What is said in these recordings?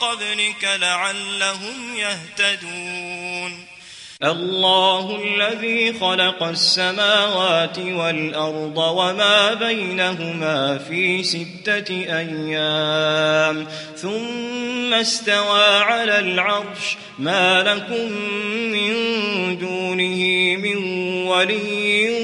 قبلك لعلهم يهتدون. الله الذي خلق السماوات والأرض وما بينهما في ستة أيام. ثم استوى على العرش. ما لكم من دونه من ولي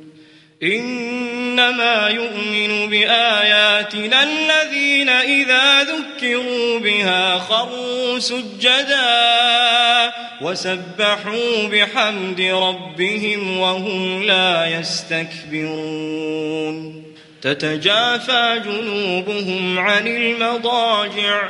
إنما يؤمن بآياتنا الذين إذا ذكروا بها خروا سجدا وسبحوا بحمد ربهم وهم لا يستكبرون. تتجافى جنوبهم عن المضاجع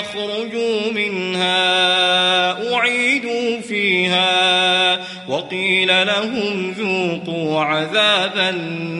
يخرجوا منها أعيدوا فيها وقيل لهم ذوقوا عذاب النار.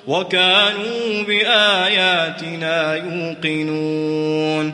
وكانوا بآياتنا يوقنون.